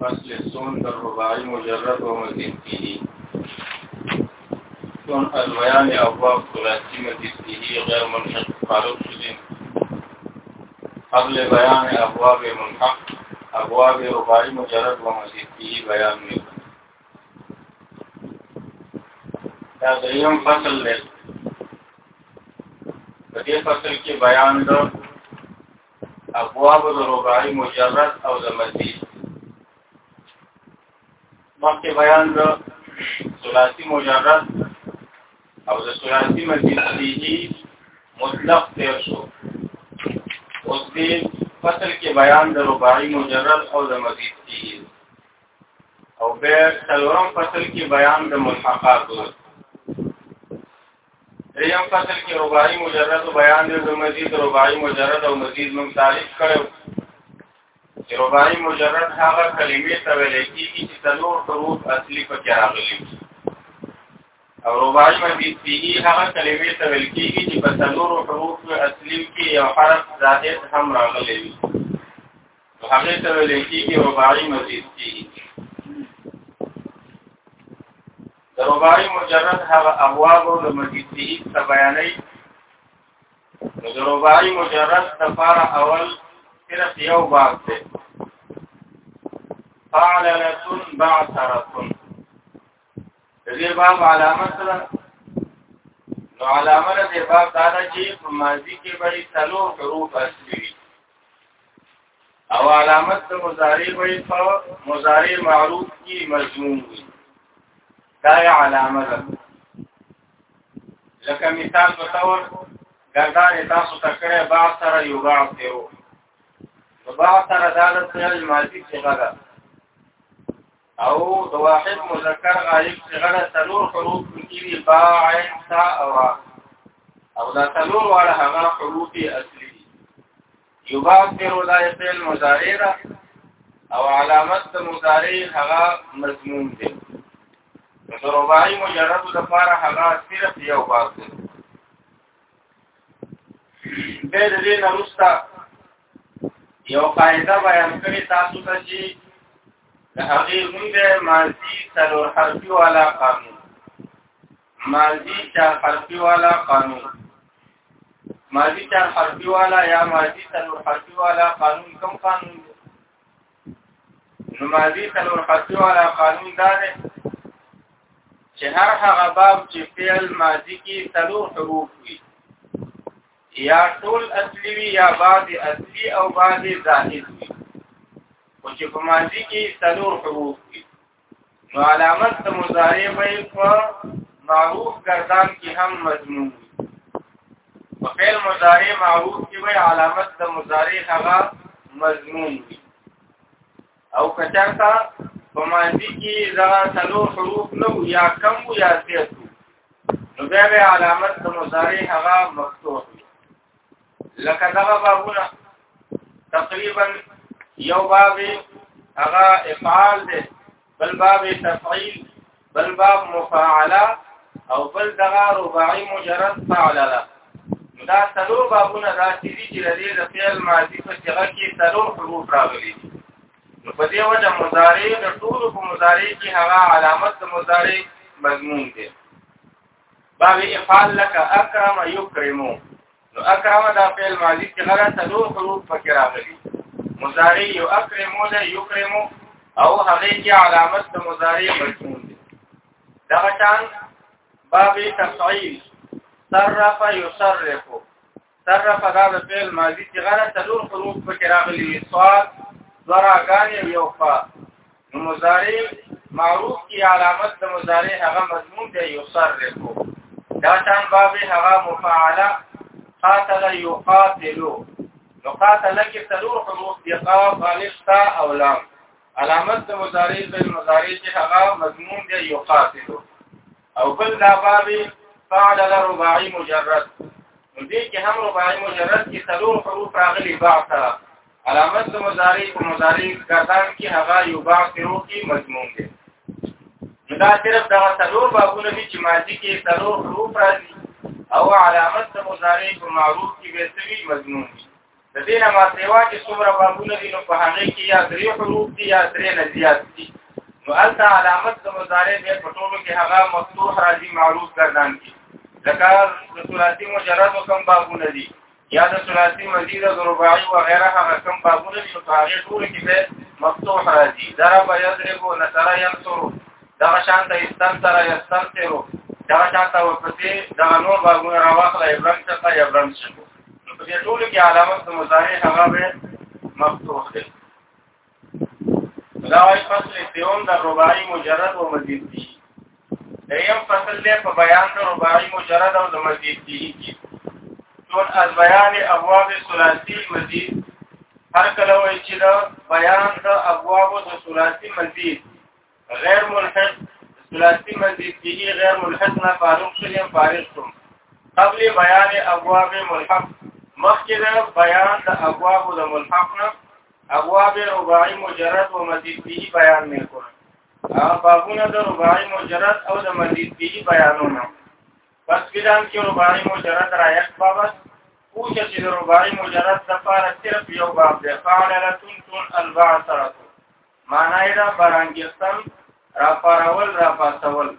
فصل سون در رباعی مجرد و مزید کیهی سون الویان ابواب ثلاثی مزید کیهی غیر منحق فارغ شدیم قبل بیان ابواب منحق ابواب رباعی مجرد و مزید کیهی بیان میکن دا دریم فصل دی په دې فصل کې بیان د ابواب د رباعي مجرد او د مزید مخکې بیان د ثلاثي مجرد او د ثلاثي مزید فيه مطلق تیر شو اوس دې فصل کې بیان د رباعي مجرد او د مزید فيه او به څلورم فصل کې بیان د ملحقات دریم فصل کې رباعي مجرد بیان دی د مزید رباعي مجرد او مزید موږ تعریف کړو چې رباعي مجرد هغه کلمې ته ویل کېږي چې څلور حروف اصلي پکې راغلي او رباعي مزید فيه هغه کلمې ته ویل کېږي چې په څلور حروف اصلي کې یو حرف زائد هم راغلی وي نو هغه ته ویل کېږي رباعي مزید فيه د رباعي مجرد هغه ابواب او د مجید به څه بیانې نو د رباعي مجرد لپاره اول صرف یو باب دی فعللة بعثرة د دې باب علامه سره نو علامه د باب دا ده چې په ماضي کې به څلور حروف اصلي وي او علامت د مضارع وي په مضارع معروف کې مضمون وي دا علامه ده لکه مثال په تور ګردان تاسو ته کړه با سره یو با سره نو با سره دا د فعل ماضی څخه ده او د واحد مذکر غایب څخه ده څلور حروف کې با عین تا او او دا څلور واړه هغه حروف اصلي یباطر ولای فعل مضارع ده او علامت د مضارع هغه مضمون دی د رباعي مجرد د فار هغه صرف یو باب دی به د دې نرستا یو قاعده بیان کړی تاسو ته چې د هغه مونږه ماضي څلور حرفي والا قانون ماضی چار حرفی والا قانون ماضی چار حرفی والا یا ماضی تلور حرفی والا قانون کم قانون دی نو ماضی تلور حرفی والا قانون دا دی چې هر هغه باب چې فعل ماضی کې تلور حروف وي یا ټول اصلي وي یا بعض اصلي او بعض ظاهر وي او چې په ماضي کې څلور حروف دي نو علامت د مضارع به په معروف کردان کې هم مضمون په فعل مضارع معروف کې به علامت د مضارع هغه مضمون وي او کچاتا په ماضي کې دا څلور حروف نو یا کم یا زیات نو بیا علامت د مضارع هغه مفتوح لکه دغه بابونه تقریبا یو باب هغه افعال دی بل باب تفعیل بل باب مفاعله او بل دغه رباعي مجرد فعل ده دا څلور بابونه راځي چې د دې د فعل ماضي په صيغه کې څلور حروف راغلي نو په دې وجه مضارع د ټول په مضارع کې هغه علامت د مضارع مضمون دی باب افعال لك اکرم یکرمو نو اکرم دا فعل ماضی چې غره څلور حروف پکې راغلي مضارع یو اکرمو نه یکرمو او هغه کې علامت د مضارع مجموع دي دا شان باب تفعیل صرف یصرف صرف دا د فعل ماضی چې غره تلور حروف په کې راغلي صاد ذراګان یو فا نو مضارع معروف کی علامت د مضارع هغه مضمون دی یو سر رکو دا شان باب هغه مفعله قاتل یقاتلو نو قاتل کې تلور حروف دی قاف الف تا او لام علامت د مضارع د مضارع چې هغه مضمون دی یقاتلو او بل دا باب فعل رباعي مجرد نو دې کې هم رباعي مجرد کې څلور حروف راغلي بعد سره علامت مضارع په مضارع ګردان کې هغه یو بعد ترو کې مضمون دی دا صرف دا څلور بابونه دي چې ماضي کې څلور حروف راځي او علامت مضارع په معروف کې به سوي مضمون دي د دې نه ما سیوا چې څومره بابونه دي نو په هغه کې یا درې حروف دي یا درې نه زیات دي نو البته علامت د مضارع به په ټولو کې هغه مفتوح راځي معروف ګرځان دي لکه د ثلاثي مجرد کوم بابونه دي یا د ثلاثي مزید د رباعي و غیره هغه کوم بابونه دي په هغه ټول کې به مفتوح راځي ضرب یضرب نصر ينصر دا شان ته استنصر يستنصر دا شان ته ورپسې دا نور بابونه راوخله ابراهيم څخه ابراهيم څخه په دې ټول کې علامت د مضارع هغه به مفتوح دی دا وايي فصل سیوم د رباعي مجرد او مزید دي دیم فصل له په بیان د رباعي مجرد او د مزید دي کې ټول از بیان ابواب ثلاثي مزید هر کله وایي چې دا بیان د ابواب د ثلاثي مزید غیر ملحد ثلاثی منځي غیر ملحد نه فارغ شوم فارغ شوم قبل بیان ابواب ملحق مخکې د بیان د ابواب د ملحق نه ابواب رباعي مجرد او مزید به بیان نه کوم بابونه د رباعي مجرد او د مزید به بیانونه پس کلام کې رباعي مجرد را یک بابت پوښتنه چې د رباعي مجرد د فار صرف یو باب دی فعلتون تون البعثه معنا یې دا برانګیختن را پارول را پاسول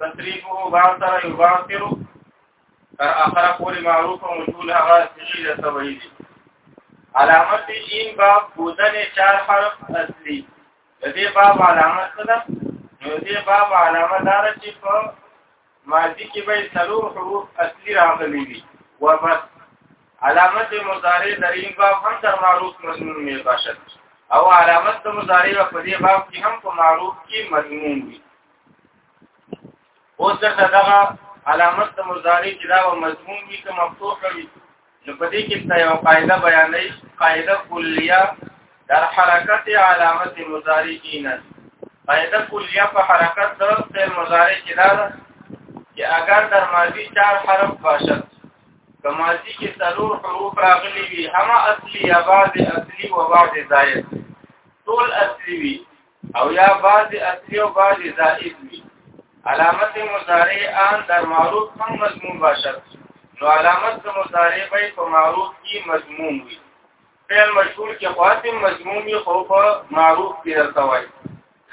تطریبه باثر یباثر تر اخره پوری معروف او مجهول هغه څه د سوي دي علامت این باب بودن چار حرف اصلي د دې باب علامت څه ده نو دې باب علامه دار چې په ماضی کې به څلور حروف اصلي راغلي وي وبس علامت مضارع دریم باب هم تر معروف مضمون می باشد او علامت د مضارع په دې باب کې هم په معروف کې مضمون وي اوس دغه علامت د مضارع چې دا مضمون وي که مفتوح وي نو په دې کې څه یو قاعده بیانې قاعده کلیه در حرکت علامت مضارع کینن قاعده کلیه په حرکت د فعل مضارع کې دا ده چې اگر در ماضی چار حرف باشد که ماضی کې ضرور حروف راغلي وي هم اصلي یا بعض اصلي و بعض زائد ټول اصلي وي او یا بعض اصلی او بعض زائد وي علامت مضارع ان در معروف هم مضمون باشد نو علامت مضارع به په معروف کې مضمون وي فعل مشهور کې خاطم مضمون یې خو په معروف کې درته وایي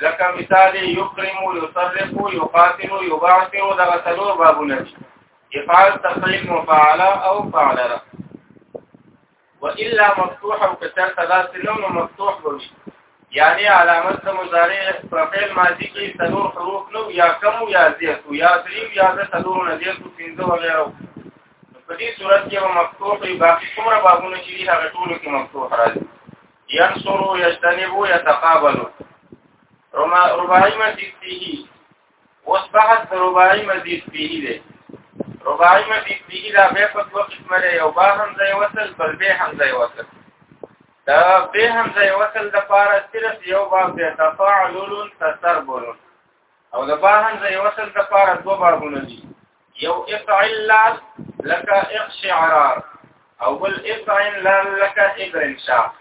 لکه مثال یکرم یصرف یقاتل یبعث دا څلور بابونه دي افعال تفعیل مفعله او فعلره والا مفتوح او کثر تدا سلم مفتوح وي یعنی علامت د مضارع په فعل ماضی کې تنور حروف نو یا کم یا زیات یا دریم یا د تنور نه زیات پنځه وغیرہ په دې صورت کې و مفتوح وي باقي څومره بابونه چې هغه ټول کې مفتوح راځي ينصر يجتنب يتقابل رباعي مجلسه اوس بحث د رباعي مزید فيه دی رباعي مزید فيه دا به په دوه قسمه لري یو با همزه وصل بل به همزه وصل دا به همزه وصل د پاره صرف یو باب دی تفاعلون تسربلون او د با همزه وصل د پاره دوه بابونه دي یو افعلال لك اقشعرار او بل افعلال لك ادرنشاق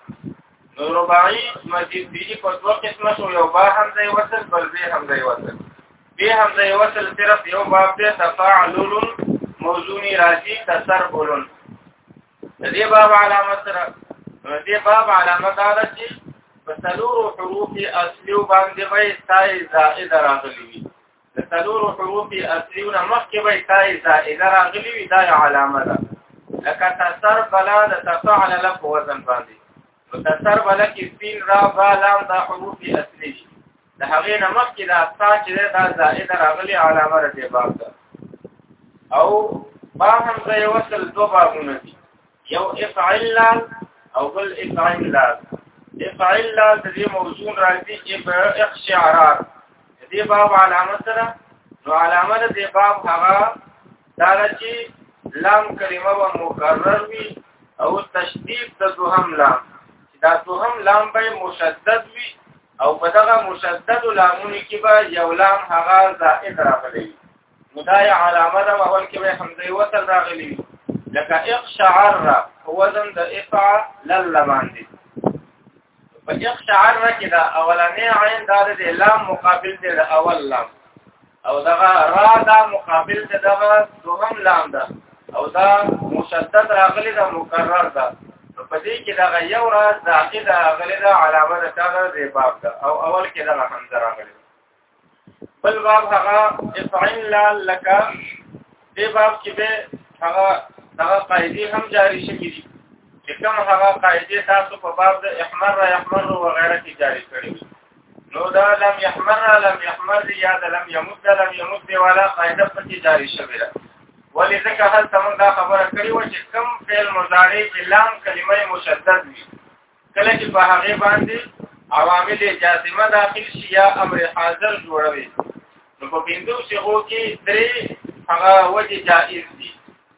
نو رباعي مزید دی په دوه قسمه شو یو با همزه وصل بل به همزه وصل به همزه وصل صرف یو باب ته تفاعلون موزونی راځي تسربلون د دې باب علامه سره د دې باب علامه دا ده چې په څلورو حروف اصلي باندې وایي تای زائد راغلي د څلور حروف اصليونه مخکې به تای زائده راغلي وي دا علامه ده لکه تسر بلا د تفعل لف وزن باندې نو تسر بلا کې سین را با لام دا حروف اصلي دي د هغې نه مخکې دا تا چې دا زائده راغلي علامه ده باب ده او با هم ځای وصل دو بابونه دي یو افعل لال او بل افعل لال افعل لال د دې موضوع راځي اب اخشعرار دې باب علامه سره نو علامه دې باب هغه دا چې لام کلمه و مکرر وي او تشدید د دوهم لام دا دوهم لام به مشدد وي او په دغه مشدد لامونو کې به یو لام هغه زائد راغلی مدای علامه ده اول کې به حمزه وصل راغلی وي لکه اقشعر وزن د افع لل باندې په اقشعر کې دا اولنې عین دار د لام مقابل دی د اول لام او دغه را دا مقابل دی دغه دوهم لام ده او دا مشدد راغلی دا مکرر ده په دې کې دغه یو راز د عقیده غلی دا علامه ده چې د باب ده او اول کې دغه حمزه راغلی بل باب هغه افعل لا لك دې باب کې به هغه هغه قاعده هم جاری شوې دي چې کوم هغه قاعده تاسو په باب د احمر را احمر او غیره کې جاری کړې وي نو دا لم يحمر لم يحمر یا د لم يمد لم يمد ولا قاعده پکې جاری شوې ده ولې ځکه هل تمون دا خبره کړې و چې کم فعل مضارع چې لام کلمه مشدد وي کله چې په هغه باندې عوامل جازمه داخل شي یا امر حاضر جوړوي نو په بندو شغو کې درې هغه وجه جائز دي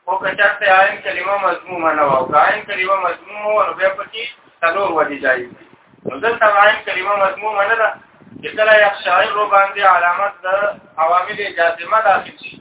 او کچارته عین کلمه مضمومه نه وو عین کلمه مضمومه او بیا پکې څلور وجه جائز دي نو دلته عین کلمه مضمومه نه ده چې کله یو شاعر رو باندې علامت د عوامل جازمه داخل شي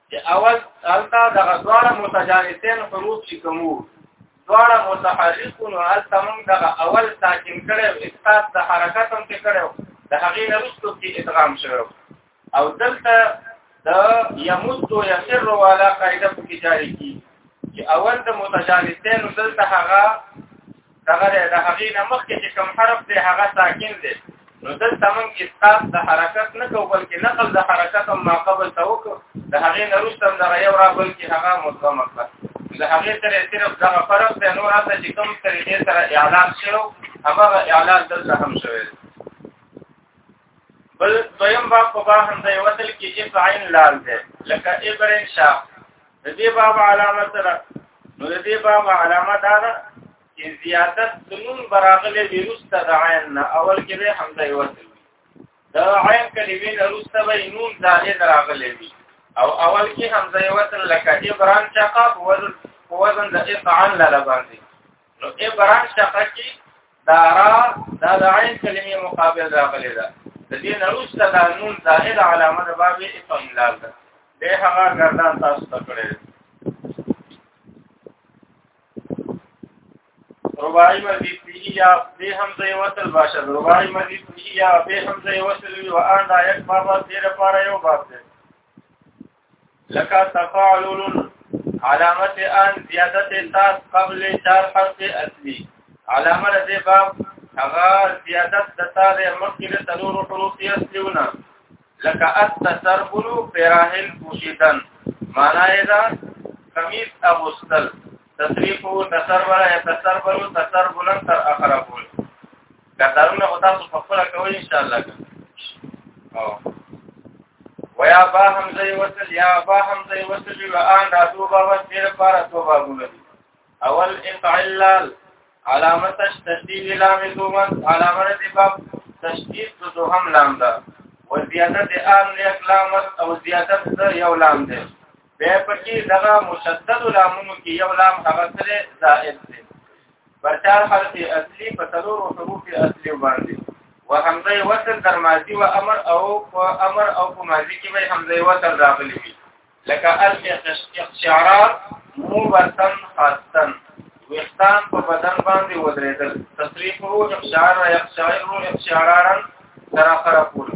چې اول التا د غزواره متجانسین حروف چې کومو دواړه متحرکون او التا موږ د اول ساکن کړو اسقاط د حرکت هم کې کړو د هغې نه وروسته کې ادغام شوی او دلته د یمد او یسر والا قاعده په کې جاری کی چې اول د متجانسین دلته هغه دغه د هغې نه مخکې چې کوم حرف دی هغه ساکن دی نو دلته موږ اسقاط د حرکت نه کوو بلکې نقل د حرکت هم ما قبل ته وکړو د هغې نه وروسته هم دغه یو را بلکې هغه مدغمه کړه د هغې سره صرف دغه فرق دی نور هلته چې کوم طریقې سره اعلان شوی هماغه اعلان دلته هم شوی دی بل دویم باب په با هم دی وصل کې اف عین لال دی لکه ابرین شا د دې باب علامه سره نو د دې باب علامه دا ده چې زیادت سنون براغله ویروسته د عین نه اول کې به حمزه وصل دا عین کلمې نه روسته به نون زائد راغلي وي او اول کې حمزه وصل لکه ابران شقاب وزن وزن د افعال لاله باندې نو دې بران شقه کې دا را دا د عین کلمې مقابل راغلی ده د دې نروس ته دا نون زائد علامه د باب اسم لال ده د هغه ګردان تاسو ته کړی رباعی مزید فيه یا به حمزه وصل باشد رباعی مزید فيه یا به حمزه وصل وی وان دا یک باب دې لپاره یو باب دی لکه تفاعل علامت ان زیادت تاس قبل چار حرف اصلي علامه دې باب هغه زیادت د تا د مخکې د تلور حروف اصليونه لکه التسربل فراهل پوشیدن معنا یې دا کمیس اغوستل تصریف او تسربر یا تسربر او تسربر تر اخره پورې کتارونه او تاسو په خپل کوي ان شاء الله او ويا با حمزه وصل یا با حمزه وصل و ان دا توبه و تیر پر توبه ګول اول انتعلال علامه تشدید لام دومن علامه د باب تشدید د دوهم لام ده و زیادت ان یک لام او زیادت د یو لام ده بیا پکې دغه مشدد لامونو کې یو لام هغه سره زائد دی برچار حرف اصلي په څلورو حروف اصلي باندې وهمزه وصل در ماضي و امر او په امر او په ماضي کې به همزه وصل راغلي وي لکه الاخشعرات مبتن خاصن وختان په بدن باندې ودرېدل تصریف او اخشعار او اخشعار او اخشعاران تر اخره پورې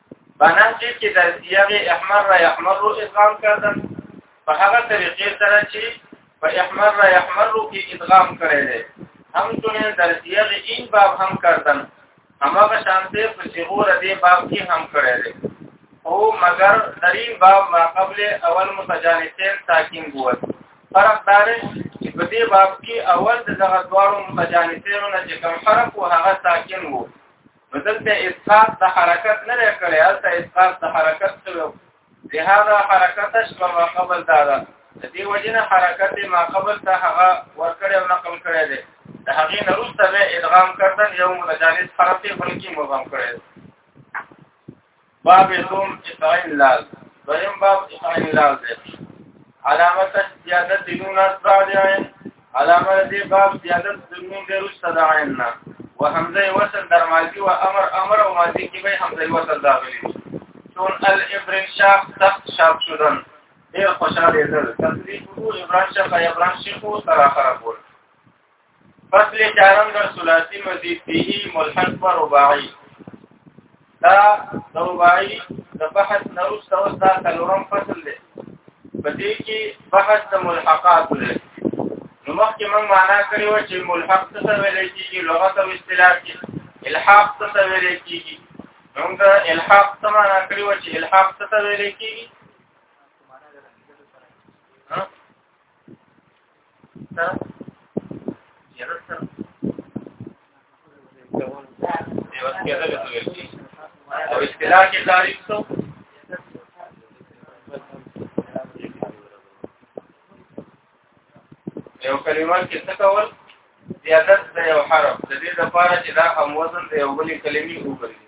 بنانجه کې د سیاغ احمر را احمر رو ادغام کردن په هغه طریقې سره چې په احمر را احمر رو کې ادغام کړی دی هم چونه د سیاغ این باب هم کردن همغه شانته په صغور دې باب کې هم کړی دی او مگر دریم باب ما قبل اول متجانسین ساکین بوت فرق دار چې په دې باب کې اول د دغه دوارو متجانسینو نه چې کوم حرف او هغه ساکن وو بدلته اسقاط د حرکت نه کړي هلته اسقاط د حرکت شوی لهدا حرکت شوه ما قبل دا ده د دې وجنه حرکت ما قبل ته هغه ورکړې او نقل کړې ده د هغې نه روسته به ادغام کردن یو متجانس حرف بلکې مبهم کړې باب دوم اسرائیل لال دویم باب اسرائیل لال دی علامت زیادت دون اربع دی علامه دې باب زیادت دون دې رسته د عین نه وحمزه وصل در ماضی و امر امر او ماضی کې به حمزه وصل داخلي چون الابرن شاف سخت شاف شدن ډیر خوشاله دل تدریب ابراهیم شاف ابراهیم شیخو تر اخره پورې فصل چارم در ثلاثی مزید فيه ملحق و رباعی دا د رباعی د بحث نروس او دا څلورم فصل دی په دې کې بحث د ملحقات دی نو مخکې موږ معنا کړی و چې ملحق څه ویل کېږي لغت او اصطلاح کې الحاق څه ویل کېږي موږ د الحاق څه معنا کړی و چې الحاق څه ویل کېږي او اصطلاح کې تعریف څه یو کلمه کې څه کول زیادت د یو حرف د دې لپاره چې دا هم وزن د یو بلې کلمې وګرځي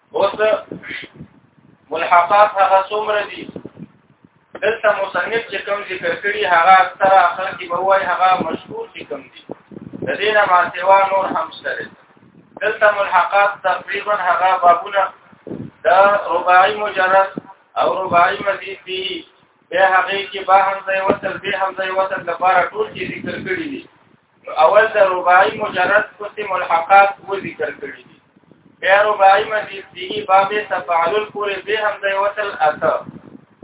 اوس ملحقات هغه څومره دي دلته مصنف چې کوم ذکر کړي هغه اکثره خلک به وایي هغه مشهور دي کوم دي د دې نه ما سیوا نور هم سره دلته ملحقات تقریبا هغه بابونه د رباعي مجرد او رباعي مزید دي به هغه کې با همزه وصل به همزه وصل لپاره ټول کې ذکر کړی دي اول د رباعي مجرد قسم الحقات و ذکر کړی دي بیا رباعي مزید دی باب تفعل الکور به هم د وصل اتا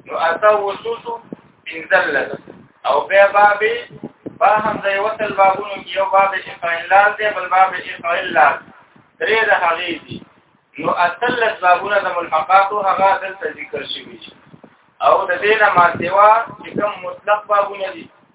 نو اتا وصوص بنزل او بیا باب با هم د وصل بابونو یو باب افعال لال دی بل باب افعال لال درې د هغه دي نو اصل بابونه د ملحقات او هغه د ذکر شوی او د دې نه ما سیوا چې کوم مطلق بابونه دي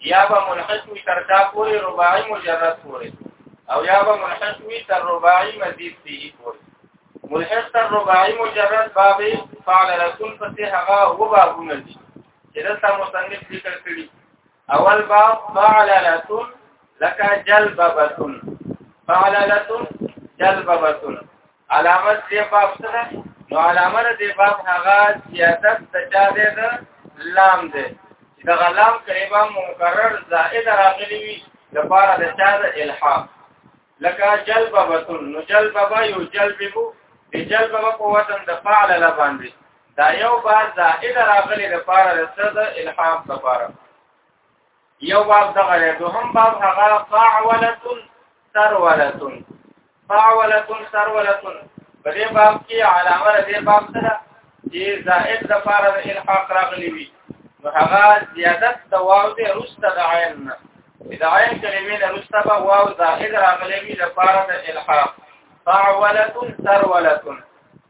یا به ملحق وي تر دا پورې رباعي مجرد پورې او یا به ملحق وي تر رباعي مزید فيه پورې ملحق تر رباعي مجرد باب فعل رسول پسې هغه و بابونه دي چې دلته مصنف ذکر کړي اول باب فعل رسول لك جلببه فعل رسول جلببه علامه دې باب سره نو علامه دې باب هغه زیادت د چا دې ده لام دې دا غلام کلمه مکرر زائد راغلی وي د پاره د چا د الحاق لکه جلببه نو جلببه یو جلببو د جلببه په وطن د فعل لا باندې دا یو با زائد راغلی د پاره د څه د الحاق د پاره یو باب دغه دی دوهم باب هغه فاعوله سروله فاعوله سروله په دې باب کې علامه دې باب سره چې زائد د فار د الحاق راغلی وي نو هغه زیادت د واو دې رسته د عین نه اذا عین کلمې نه رسته به واو زائد راغلی وي د فار د الحاق فاعوله سروله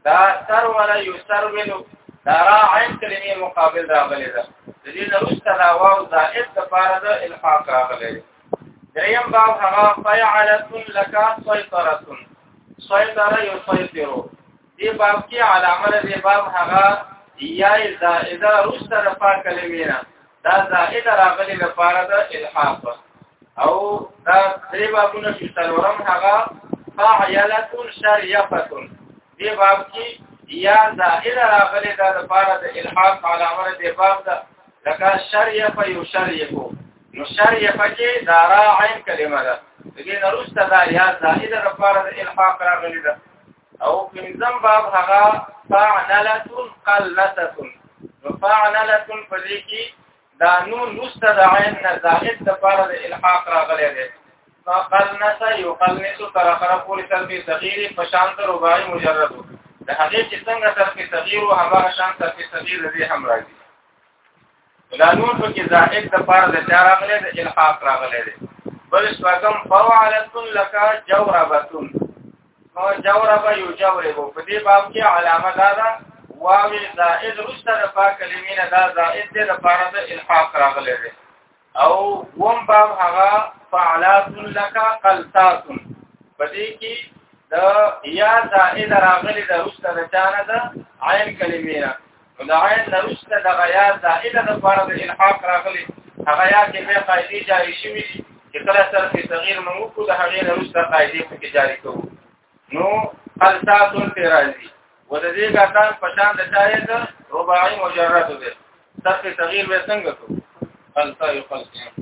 دا سر ولا یسر ویلو دا را عین کلمې مقابل راغلي ده د دې نرسته دا واو زائد د پاره د الحاق راغلي دریم باب هغه فعلت لك سيطره سيطره يسيطر دې باب کې علامه دې باب هغه یا زائده رسته د پاک کلمې نه دا زائد راغلی لپاره د الحاق او دا درې بابونه چې څلورم هغه فاعلتون شریفتون دې باب کې یا زائد راغلی دا لپاره د الحاق علامه دې باب دا لکه شریف یو شریفو نو شریف کې دا راعین کلمه ده دې نرسته دا یا زائد لپاره د الحاق راغلی ده او پنځم باب هغه فعنلة قلنة نو فعنلة په دې کې دا نون نسته د عین نه زائد د پاره د الحاق راغلی دی فقلنس یقلنس تر اخره پورې تر به صغیر په شان تر رباعي مجرد د هغه چې څنګه تر به صغیر او هغه شان تر به صغیر دې هم راځي دا نور په کې زائد د پاره د چار راغلي د الحاق راغلي دي بل شپږم فوعلت لك جوربه نو جوربه یو جورب په دې باب کې علامه دا ده واو زائد رسته د پا کلمینه دا زائد دی د پاره د الحاق راغلی دی او وم باب هغه فعلات لك قلتات په دې کې د یا زائد راغلی د رسته د چانه د عین کلمینه دا عین نرسته د غیا زائده د پاره د الحاق راغلی هغه یا کې به قاعده جاری شوی دي چې کله سر کې صغیر مو کو د هغه نرسته قاعده کې جاری کوو نو السات الفرازی و د دې ګاتان په شان د شاید رباعي مجرد دی سر کې صغیر به څنګه کو التا یقلق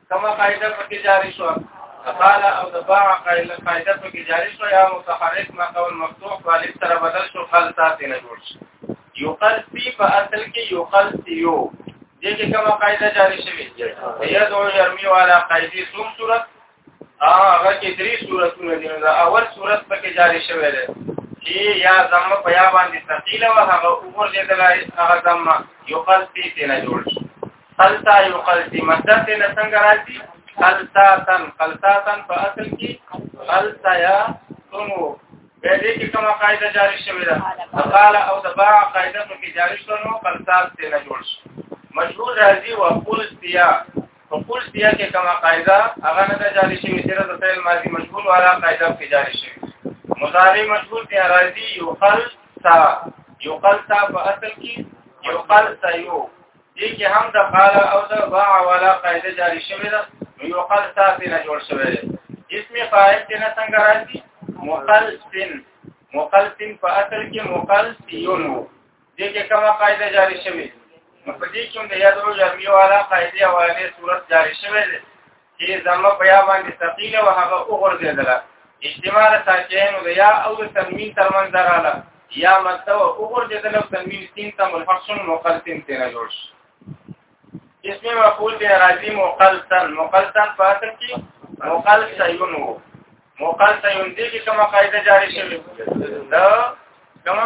کما قاعده پکې جاری شو قال او د باع قاعده قاعده پکې جاری شو یا متحرک ما قول مفتوح والف سره بدل شو خل ساتي نه جوړ شي یو قل سی په اصل کې یو قل سی یو دې کې کومه قاعده جاری شوې یا دو یرمی والا قاعده څوم صورت هغه کې درې صورتونه دي دا اول صورت پکې جاری شوی دی چې یا زم په یا باندې ثقيله او هغه عمر دې دلای هغه زم یو قل سی نه جوړ شي قلتا یو قلتی مصدر ته نه څنګه راځي قلتا تن قلتا تن په اصل کې قلتا یا تمو به دې کې کومه قاعده جاری شوې ده قال او د باع قاعده کې جاری شوه نو قلتا ته نه جوړ شي مجهول راځي او قلتیا په قلتیا کې کومه قاعده هغه نه جاری شوې چې د فعل ماضی مجهول والا قاعده کې جاری شوې مضارع مجهول دی راځي یو قلتا یو قلتا په اصل کې یو قلتا یو دې کې هم د قال او د باع ولا قاعده جاری شوې ده نو یو قال ساتي نه جوړ شوې ده اسم فاعل دې نه څنګه راځي مقلسن مقلسن په اصل کې مقلسیون وو دې کې کومه قاعده جاری شوې نو په دې کې هم د یادو جرمی والا قاعده او علی صورت جاری شوې ده چې زمه په یا باندې ثقيل او هغه وګرځیدله اجتماع ساکین او یا او تنوین ترمن دراله یا مستو وګرځیدله تنوین سین ته ملحق شون مقلتین تیرا جوړ شي اسم مفعول به راځي مقلتن مقلتن په اصل کې مقلتیون وو مقلتیون دې کې کومه قاعده جاری شوه دا کومه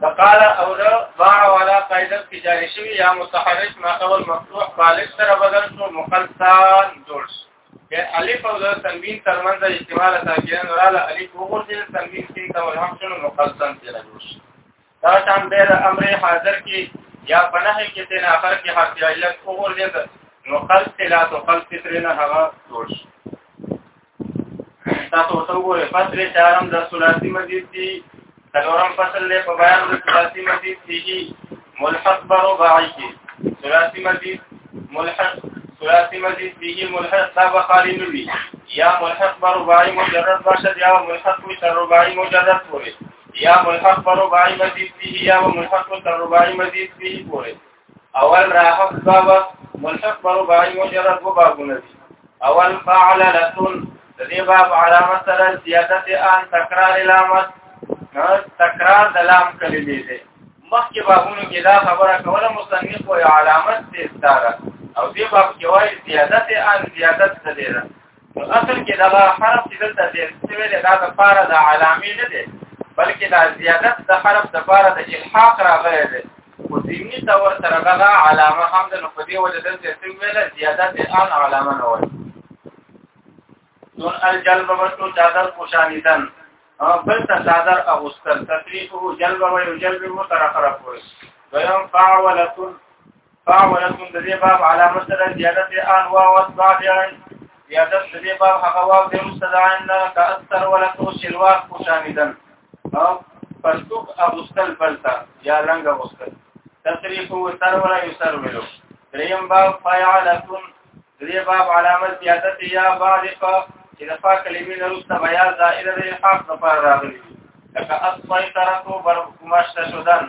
فقال او ده باع ولا قاعده کې جاری شوی یا متحرک ما قبل مفتوح خالص سره بدل شو مخلصان جوړ شو یا الف او ده تنوین ترمنځ اجتماع تاکیدن وراله الف وګورځي تنوین کې دا ولهم شنو مخلصان سره جوړ شو دا شان به د امر حاضر کې یا پناه کې تن اخر کې حرف علت وګور دې نو قلب تلا تو قلب ترنه هغه جوړ شي تاسو ورته وګورئ فصل چارم د ثلاثي مزید دی څلورم فصل له په بیان د ثلاثي مزید دی ملحق برباعي کې ثلاثي مزید ملحق ثلاثي مزید دی ملحق دا بخاری نوي یا ملحق برباعي مجرد باشد یا ملحق مشرباعي مجرد پوری یا ملحق پر رباعی مزید فيه یا ملحق پر رباعی مزید فيه پورې اول راحت باب ملحق پر رباعی مجرد و بابونه دي اول فعل لتن د دې باب علامت سره زیادت ان تکرار علامت تکرار د لام کلمې ده مخکې بابونو کې دا خبره کوله مصنف او علامت دې ستاره او دې باب کې وایي زیادت ان زیادت څه ده اصل کې دا حرف چې دلته دی چې ویل دا د پاره د علامې نه دی بلکې دا زیادت د حرف د پاره د الحاق راغلی دی او ځینی تور سره دا علامه هم د نقدي وجه دلته چې ویل زیادت ان علامه نه وایي دون الجلب ورتو چادر پوشانیدن بل تا چادر اغوستل تطریقه جلب و یجلب و طرف رفوی ویم فعولتون فاولتم د دې باب علامه سره زیادت ان وا او اسباب زیادت د دې باب هغه واو د مستدعن نه کا اثر ولا تو شلوار کو شامدن او پرتوک ابوستل بلتا یا لنګ ابوستل تصریف او تر ولا یسر ولو دریم باب فاعلتم د دې باب علامه زیادت یا بالغه چې د فا کلمې نه روسته بیا زائد د حق لپاره راغلي لکه اصفای ترکو بر کومشت شدن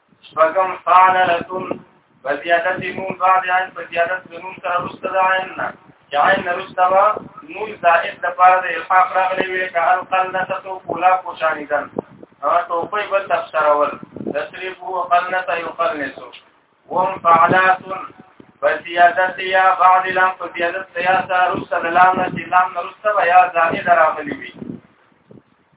شپږم فعلتون بزیادت نون بعد عین په زیادت د نون سره رسته د عین نه چې عین رسته به نون زائد د پاره د الحاق راغلی وي که القلته تو کولا کوشانیدن او توپی بل تفسرول تصریف هو قلته یقلنسو وهم فعلاتون بزیادت یا بعد لام په زیادت سره رسته د لام نه چې لام نه رسته به یا زائد راغلی وي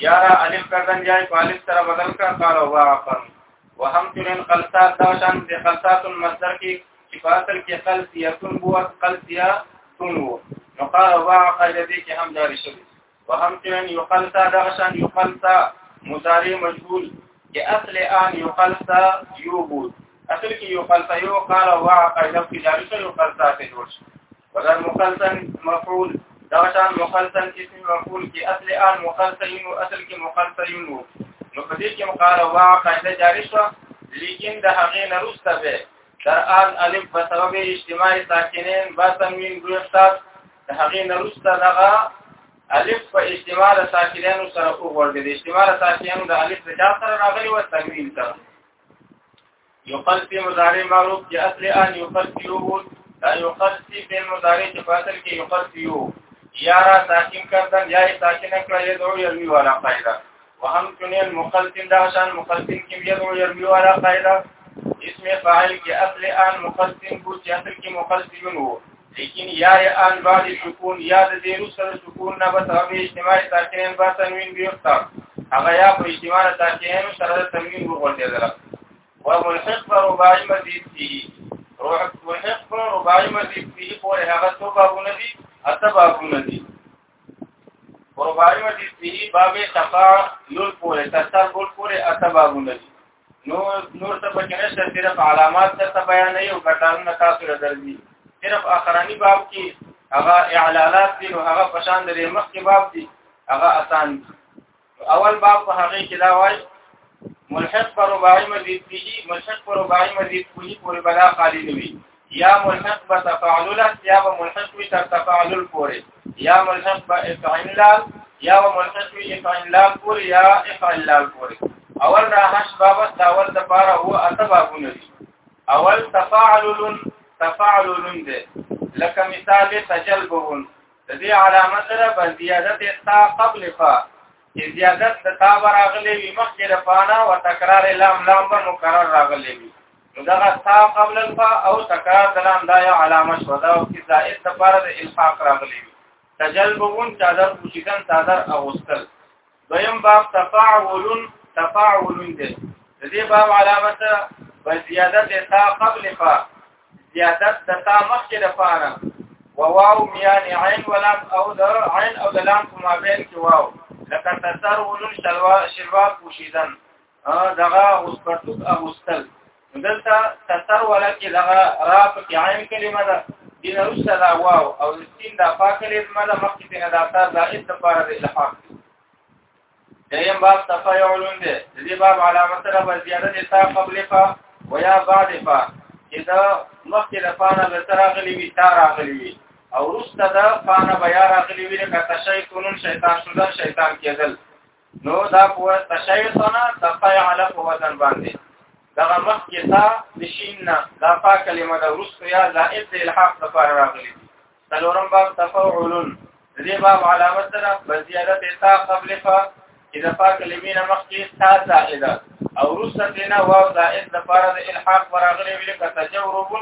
یارا الف کردن جای په الف سره بدل کړه قال هو عقل وهم ترين قلصات دا شان د قلصات المصدر کې چې په اصل کې قلص یا تون بو قلص یا تون وو نو قال هو عقل دې کې هم جاری شوی وهم ترين يقلصا دا شان يقلصا مضارع مجهول کې اصل ان يقلصا يوبود اصل کې يقلصا یو قال هو عقل دې کې جاری شوی يقلصا ته جوړ شي ولا مخلصن مفعول دا شان مخلصن اسم مفعول کې اصل ان مخلصین او اصل کې مخلصین نو په دې کې مقاله وا قاعده جاری شو لیکن د هغې نه روسته به در ان الف په سبب اجتماع ساکنین با تنوین ګرفتات د هغې نه روسته دغه الف په اجتماع ساکنین سره وګورئ د اجتماع ساکنین د الف د چا سره راغلی و تنوین سره يقلسي مضارع معروف چې اصل ان يقلسي يو دا يقلسي په مضارع کې په اصل کې يقلسي يو یا را ساکن کردن یا ساکن کړه یې دوه یوي والا قاعده وهم چنین مخلصین دا شان مخلصین کې یې دوه یوي والا قاعده اسم فاعل کې اصل ان مخلصین کو چې اصل کې مخلصین وو لیکن یا ان بعد سکون یا د دې سره سکون نه به تابع اجتماعي تاکین با تنوین بیوختا هغه یا په اجتماع تاکین سره تنوین وغونډه ده و ملحق پر رباعی مزید فی روح ملحق پر رباعی مزید فی پورې هغه تو بابونه دي اته بابونه دي رباعی مزید فی باب تفا یل پورې تسر ګل پورې اته بابونه دي نو نور ته پکې نشته صرف علامات ته بیان نه یو کټانونه تاسو له درځي صرف اخرانی باب کې هغه اعلانات دي نو هغه پشان د مخکې باب دي هغه آسان دي اول باب په هغه کې دا وایي ملحق پر رباعی مزید پیږي ملحق پر رباعی مزید کولی پورې بلا خالی نه وي یا ملحق به تفاعلل یا به ملحق وي تر تفاعلل پورې یا ملحق به افعلال یا به ملحق وي افعلال پورې یا افعلال پورې اول را هش بابت دا اول د پاره هو اته بابونه دي اول تفاعلل تفاعلل ده لکه مثال تجلبون د دې علامه سره بندیادت تا قبل فا چې زیادت د تا راغلي وي مخکې د فانا او تکرار لام لام به مکرر راغلي وي دغه تا قبل الفا او تکرار دلام دا یو علامه شو دا او کې زائد د پاره د الحاق راغلی تجلبون چادر پوشیدن چادر اغوستل دویم باب تفاعلون تفاعلون دی د دې باب علامه ته بزیادت تا قبل فا زیادت د تا مخکې د پاره وواو میان عین ولام او د عین او د لام په مابین کې واو لکه تسر ولن شلوا شلوا پوشیدن دغه اوس پرتوک اغوستل دلته تسر ولا کې دغه را په عین کلمه ده دین رسل واو او سین دا پاک کلمه ده مخکې نه دا تاسو زائد لپاره د الحاق دیم باب تفاعلون ده د دې باب علامه سره بل زیاده ده تا قبل فا ويا بعد فا چې دا مخکې د فانا به تر غلي وي تار غلي وي او رسته دا فانا بیا راغلي وي لکه تشیطون شیطان شدن شیطان کېدل نو دا په تشیثنا تفعل په وزن باندې دغه مخ کې تا نشین نه دا پا کلمه د ورستو یا زائد د الحاق لپاره راغلي څلورم باب تفاعل دې باب علامت سره بزیادت تا قبل فا اذا پا کلمې نه مخ کې تا زائده او ورسته دینا واو زائد لپاره د الحاق راغلي ویل کته جورب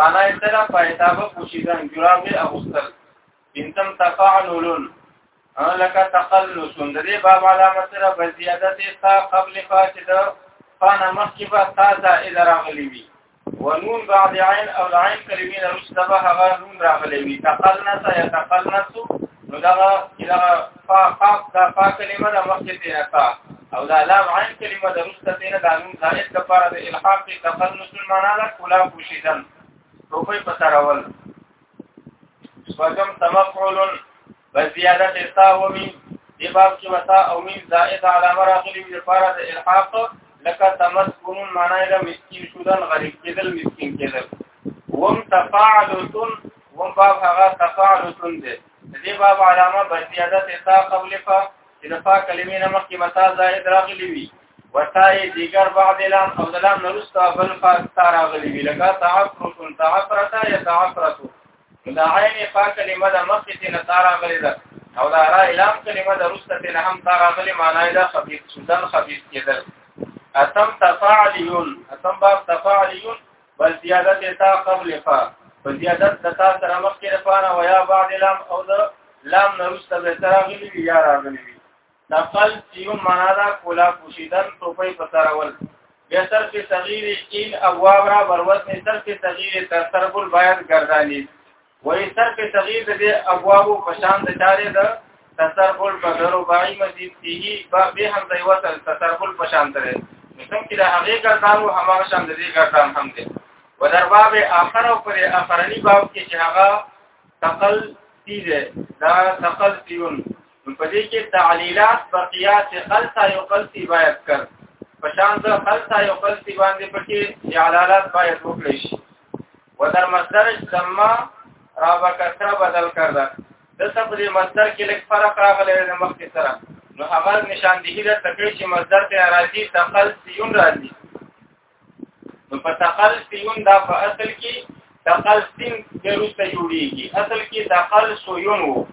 معنی سره پایتابه پوشیدن جرابه اغسل بنتم تفاعلون لکه تقلص د دې باب علامه سره په زیاده دي تا قبل فاجد فانا مخکې به تا زائد راغلی وي ونون بعد عین او عین کلمې نه رسته به هغه نون راغلی وي تقلنس یا تقلنس نو دا دا فا فا دا فا کلمه د مخکې ته تا او دا لام عین کلمه د رسته ته نه د نون زائد لپاره د الحاق تقلص معنا لا کلا پوشیدن روپې پتاراول شپږم تمفعل بزیادت تا و مين دی باب کې وتا او مين زائد علامه راغلي وي لپاره د الحاق لکه تمسكن معنی له مسكين شودن غریب کېدل مسكين کېدل وم تفاعلتن وم باب هغه تفاعلتن دی دی باب علامه بزیادت تا قبل فا چې د فا کلمې نه مخکې متا زائد راغلي وي وتای دیګر بعد لام او د لام نرستا بل فاس تارا غلی وی لکه تعفرت تعفرت يتعفرت دا عین فا کلمه د مخکې ته تارا غلی ده او دا را اعلان کلمه د رسته ته هم تارا غلی معنی ده خبيث سودن خبيث کېدل اتم تفاعلون اتم باب تفاعلون بل زیادت تا قبل فا په زیادت د تا سره مخکې لپاره ویا بعد لام او د لام نرسته به تارا غلی یا راغلی دا قل سیون معنا دا کولا پوشیدن ټوپۍ په سر اول بیا طرف صغیر این ابواب را بروت نه طرف صغیر تر طرف البیاض گردانی وې طرف صغیر د ابواب په شان د چاره د تصرف البدر باعی مزید فيه با به هم د یو تصرف په شان تر مثلا کې د هغه گردان او هغه شان د دې گردان هم دي ودر باب اخر او پر اخرنی باب کې چې هغه تقل تیزه دا تقل تیون په دې کې تعلیلات بقیات خلصه یو خلصي باید کړ په شان د خلصه یو خلصي باندې پکې اعلانات باید وکړي شي ودر مصدر سما را بکثره بدل کړ دا د صبر مصدر کې لږ فرق راغلی د مخکې سره نو عمل نشاندهی د تکړه چې مصدر ته راځي تقل سیون راځي نو په تقل سیون دا په اصل کې تقل سین د روسته جوړیږي اصل کې تقل سیون وو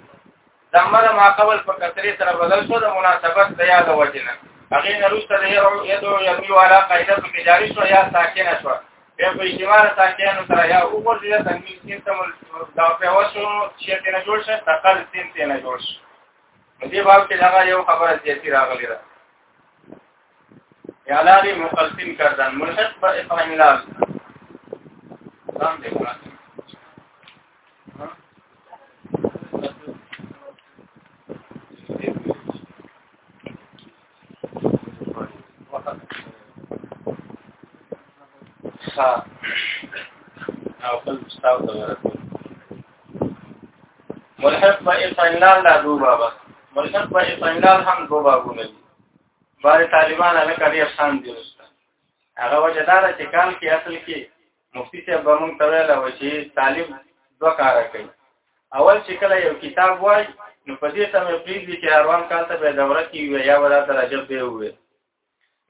د عمل ما قبل په کثرې سره بدل شو د مناسبت د یاد وجنه هغه نروسته د یو یدو یدو والا قاعده په جاری شو یا ساکنه شو بیا په اجتماع ساکنه سره یا او ور دي د تنوین سین ته مل دا په وشو چې ته نه جوړ شې تقل سین ته نه جوړ شې دې باب کې دا یو خبره زیاتی راغلی ده یا لاري مخالفین کردن مرشد په اقرام الله سلام دې ملحق په استعلال لا دوه بابا ملحق په استعلال هم دوه بابونه دي باندې طالبان هغه کړي افسان دي هغه وجه دا چې کال کې اصل کې مفتی صاحب به مونږ ته ویل و چې طالب دوه کار کوي اول چې کله یو کتاب وای نو په دې سمې پریږدي چې روان کال ته به دوره کې وي یا ودا تر عجب به وي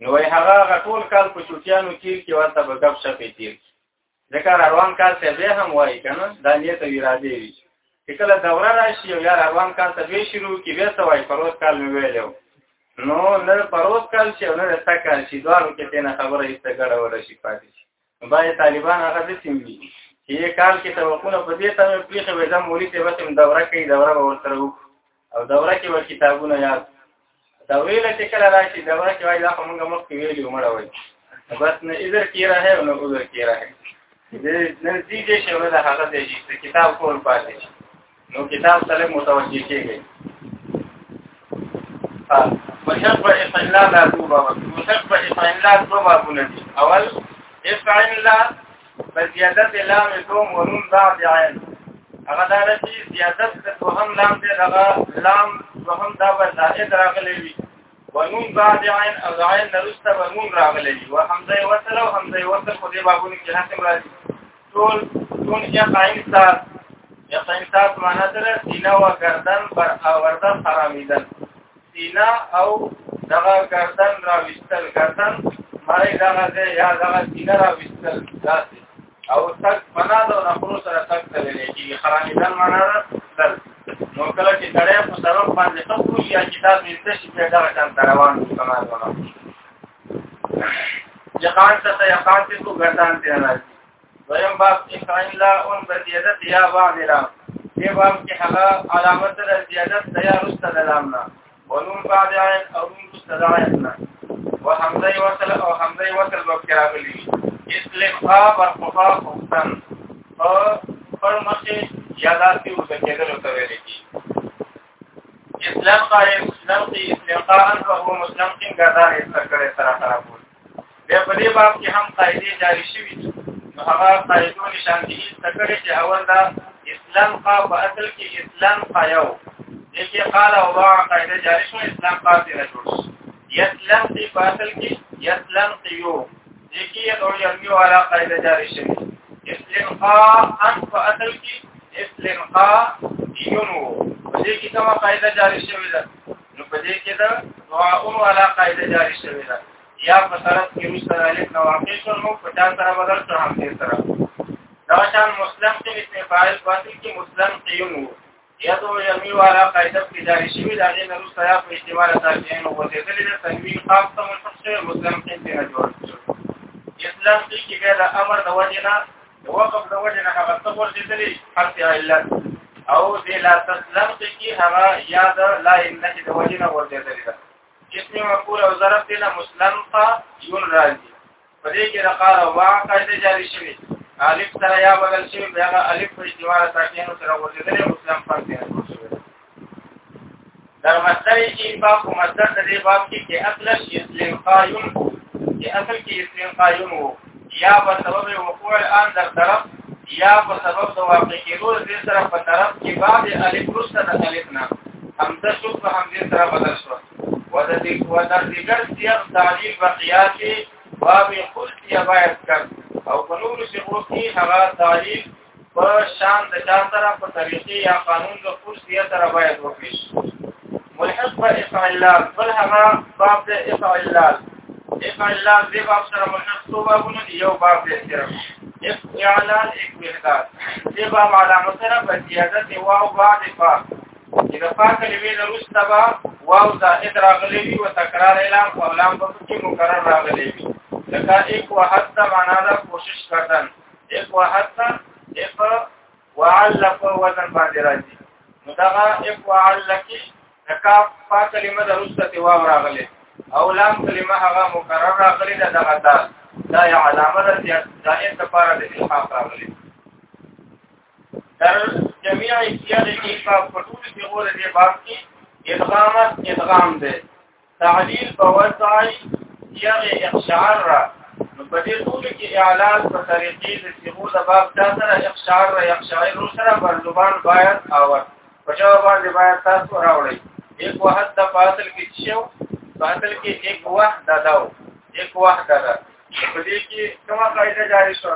نو وای هغه غټول کال په چوټیانو تیر کې ورته به غب شپې تیر ځکه روان کال ته به هم وای کنه دا نیت ویراده وي چې کله دوره راشي او یا روان کال ته به شروع کې به څه وای پروت کال مې ویلو نو نه پروت کال چې نه تکال چې دوارو کې تنه خبره ایستګړه ورشي پاتې باید طالبان هغه د سیم دي چې کال کې توقونه په دې تمه پیښه وې زم مولي ته وسم دوره کوي دوره به ورسره او دوره کې ور کتابونه یاد دا ویل چې کله راشي دوره کې وایي دا موږ مخ کې ویلي عمر وایي بس نه اذر کې راهي او نه اذر کې راهي دې نزدې دې شوه دا هغه دې چې کتاب کول پاتې نو کتاب سره متوجه کیږي مشق په استعلا لا توبه مشق په استعلا توبه بونه دي اول استعلا بزیادت لام دوم ونون بعد عین هغه دا چې زیادت د دوهم لام ته هغه لام دوهم دا به زائد راغلی وي ونون بعد عین او عین نرسته ونون راغلی وي وحمزه وصل او حمزه وصل خو دې بابونه کې حاصل راځي ټول ټول یا قائم سات یا قائم سات معنا ده سینه او گردن پر آورده خرامیدل سینه او دغه گردن را وستل گردن مړی دغه ځای یا دغه سینه را وستل داسې او تک بنا د نخرو سره تک ته ویل کېږي خرانیدل معنا ده تل نو کله چې سړی په سبب باندې خپل یا کتاب یې څه شي بیا دغه شان روان وي سماعت یقان څخه یقان ته کو ګټان ته راځي دویم باب کې فاین لا اون بزیادت یا بعد لا دې باب کې هغه علامت د زیادت د یا رست د لام نه ونون بعد عین او نون رست د عین نه وحمزه وصل او حمزه وصل وکړه راغلی اسلام ها برخوا پښتن او پر مخه یاداتي وکړل ته ویل کی اسلام قائم اسلام دی اسلام قائم او هو مسلم څنګه دا هیڅ کړي سره سره بول بیا په دې باب کې هم قاعده جاری شوې دي نو هغه قاعده نشان دي تکړه چې اول دا اسلام قا په اصل کې اسلام قایو دغه قال او دا قاعده جاری شو اسلام قا دې نه جوړ اسلام دی په اصل کې اسلام قیو لیکي او یمي والا قاعده جاری شوی استلقاء ان په اصل کې استلقاء یونو په دې کې کومه قاعده جاری شوی ده نو په دې کې دا دعاء والا قاعده جاری شوی ده یا په طرف کې مستر الف نو واقع شنو په چا سره بدل ته هم دې سره دا شان مسلم کې اسم فاعل پاتې کې مسلم قیونو یاد او یمی والا قاعده په اداري شوی دا غي نو سیا په اجتماع تابعین او وزیدلې د تنوین قام ته متخصص مسلم کې دی نه جوړ اسلام کې کې بیا د امر د وجه نه د وقف د وجه نه هغه څه ورزیدلې حرف علت او د لا تسلم کې هغه یا د لا ان کې د وجه نه ورزیدلې ده جسم مقول او ضرب دې نه مسلم ته یون راځي په دې کې د قال او با قاعده جاری شوې الف سره یا بدل شوی بیا هغه الف په استعمال ساکینو سره ورزیدل او اسلام فرق نه شوی در مصدر کې باب او مصدر د دې باب کې کې اصل اسلام قائم کې اصل کې اسلام قائم وو یا په سبب وقوع الان در طرف یا په سبب د واقع کېدو د سره په طرف کې بعد الف رسته د الف نه همزه شو په همزه سره بدل شو ودذکر ودذکر سیغ تعلیل بقیا کې باب خلص یا باید کړ او په نور سیغو کې هغه تعلیل په شان د چا سره په طریقې یا قانون د خلص یا سره باید وکړي ملحق په افعلال بل هغه باب د افعلال افعلال دې باب سره ملحق تو بابونه یو باب دې سره افعلال اکمهداد دې باب علامه سره په زیادت واو بعد فاق چې د فاعل کلمې نه وروسته به واو زائد راغلی وي او تکرار اعلان او لام به کې مکرر راغلی وي لکه ایک وحد معنا دا کوشش کردن ایک وحد ایک وعلق وزن باندې راځي نو دا ایک وعلق د کاف فا کلمه د وروسته واو راغلی او لام کلمه هغه مکرر راغلی دا دغه دا علامه ده چې زائد لپاره د الحاق راغلی در جميع سیاق کې په ټول کې غوړ دې باب کې ادغام ادغام دې تعلیل په وسعي یا اقشار را نو په دې ټول کې اعلان په طریقې د سیغو د باب چا سره اقشار را اقشار سره پر زبان باید آور په جواب باندې باید تاسو راوړئ یک وحد د فاصل کې شو فاصل کې یک وحد داو یک وحد دا په دې کې کومه قاعده جاری شو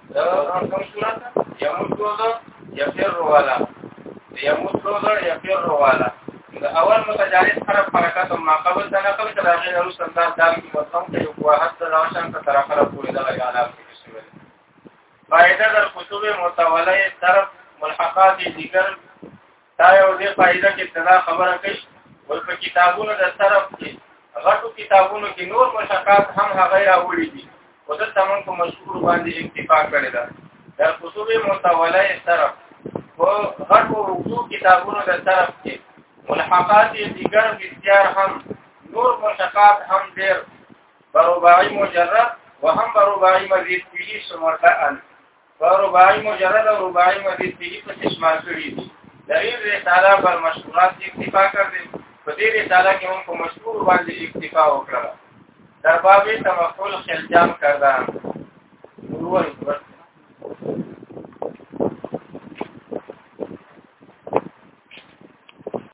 دا کوم صورت یموت وزر یفر والا یموت وزر یفر والا دا اول متجانس طرف حرکت او ماقبل دا نقل چې راغی نو سندار دال کې وتم ته یو واحد دا شان ته طرف را پورې دا لګا علاوه کې شوی فائدہ در کتب متولی طرف ملحقات دیگر دا یو دې فائدہ کې تدا خبره کوي ول په کتابونو د طرف کې غټو کتابونو کې نور مشقات هم هغه راوړي دي او د تمام په مشهور باندې اکتفا کړی دا د خصوص متوله طرف او غټو رکو کتابونو د طرف کې ملحقات دیگر بسیار هم نور مشقات هم ډیر برباعی مجرد وهم برباعی مزید پیلی سمرده ان فرباعي مجرد او رباعي مزيد به په استعمال کړی دي د دې رساله پر مشهورات اکتفا کړې په دې رساله کې هم په مشهور باندې اکتفا وکړه در باب تمخل خلجان کرده ورور